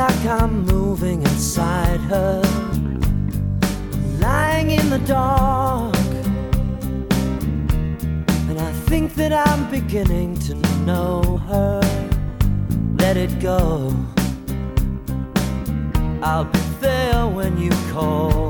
like I'm moving inside her, lying in the dark. And I think that I'm beginning to know her. Let it go. I'll be there when you call.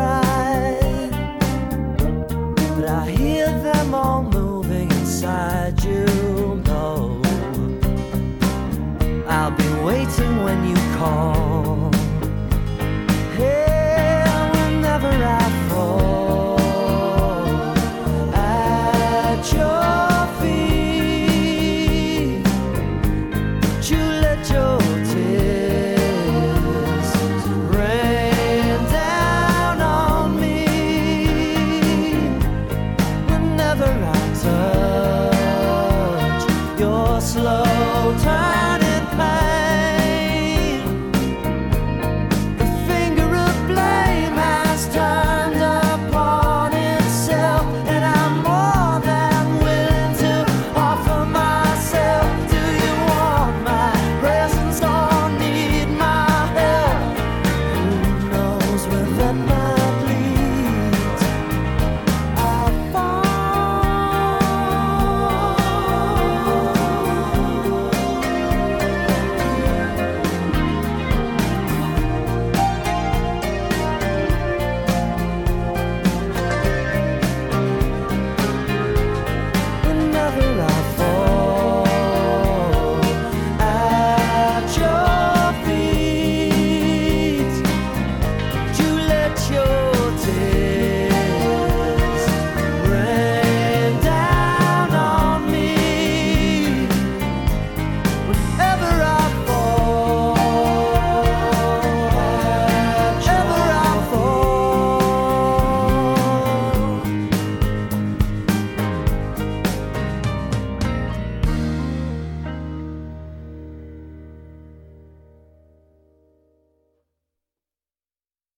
I hear them all moving inside you. No, I'll be waiting when you call. you're slow